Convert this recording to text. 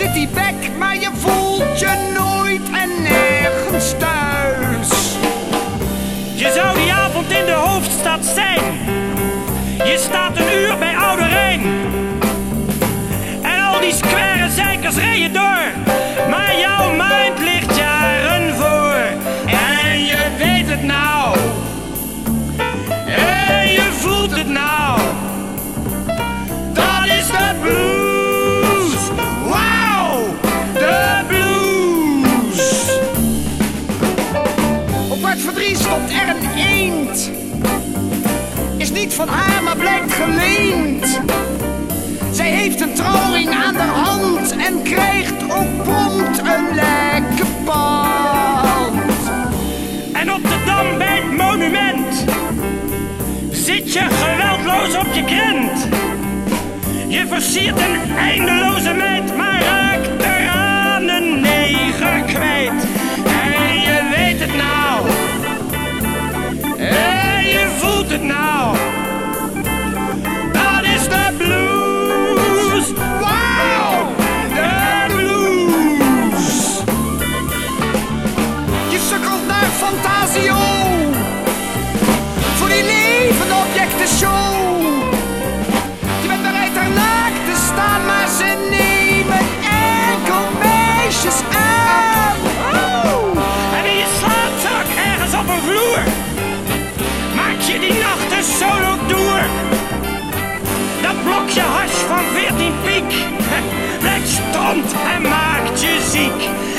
je cityback. Maar je voelt je nooit en nergens thuis. Je zou die avond in de hoofdstad zijn. Je staat een uur bij Oude Rijn. Is niet van haar, maar blijkt geleend. Zij heeft een trouwring aan de hand en krijgt ook prompt een lekke band. En op de dam bij het monument zit je geweldloos op je krent. Je versiert een eindeloze meid, maar raakt eraan een neger kwijt. Voor die levende objecten show. Je bent bereid er te staan, maar ze nemen enkel meisjes aan. Oh. En in je slaapzak ergens op een vloer maak je die nachten solo door. Dat blokje hash van 14 piek blijkt stond en maakt je ziek.